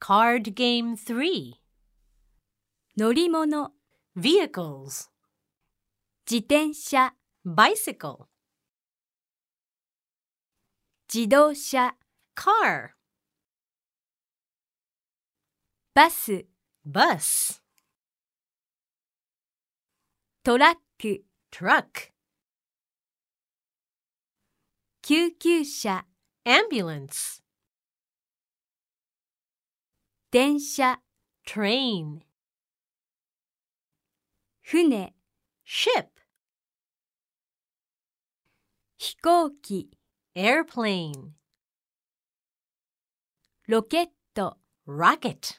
Card Game 3乗り物、Vehicles 自転車、Bicycle 自動車、Car バス、Bus トラック、Truck 救急車、Ambulance 電車、Train 船、Ship 飛行機、Airplane ロケット、Rocket